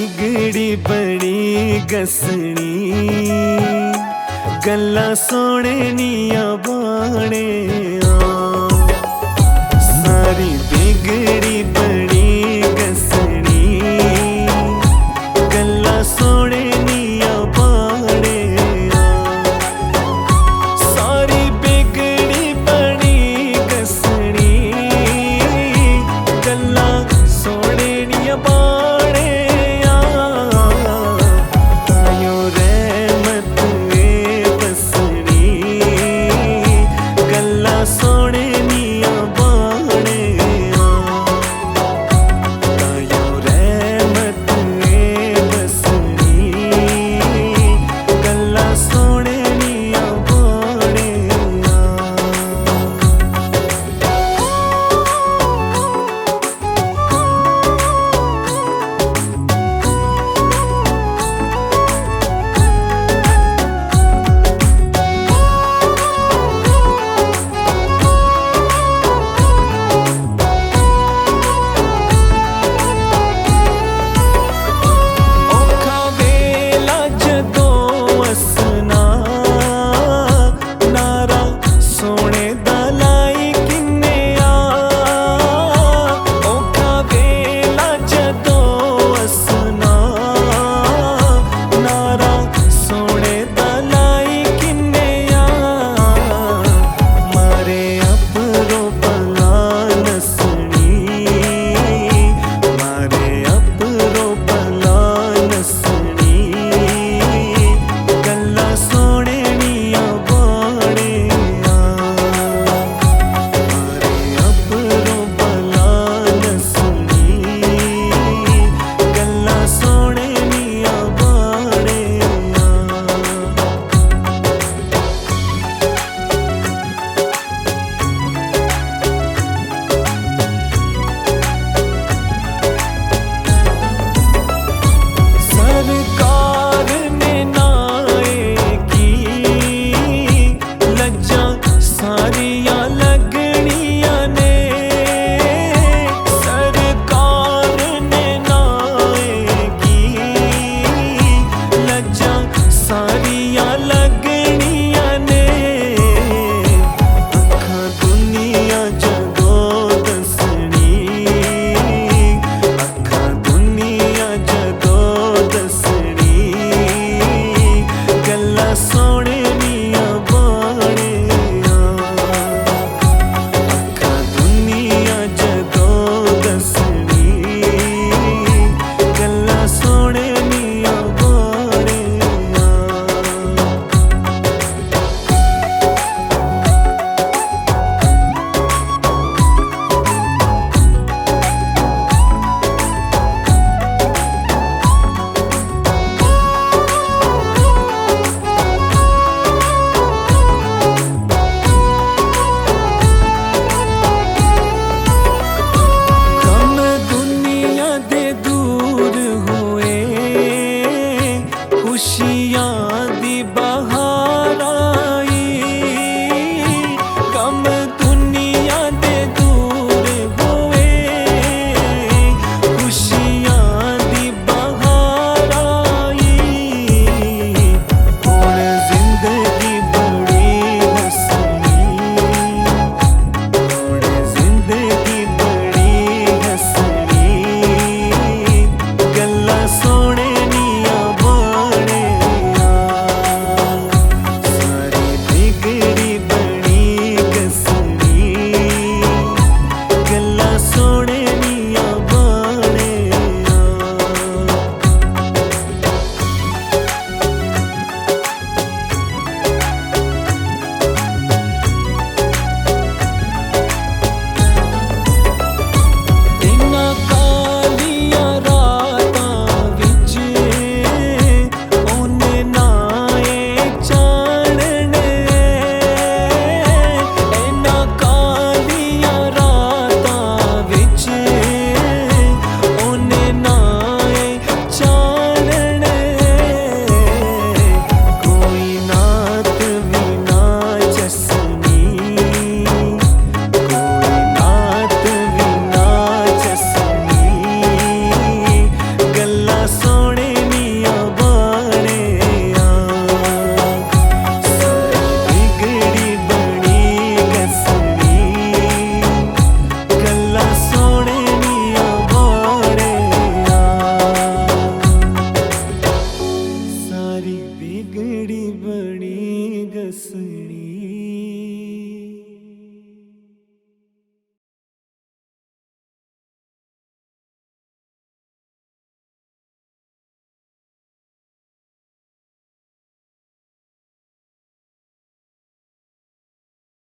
बिगड़ी बड़ी गसनी गल्ला सोने निया बाणे सारी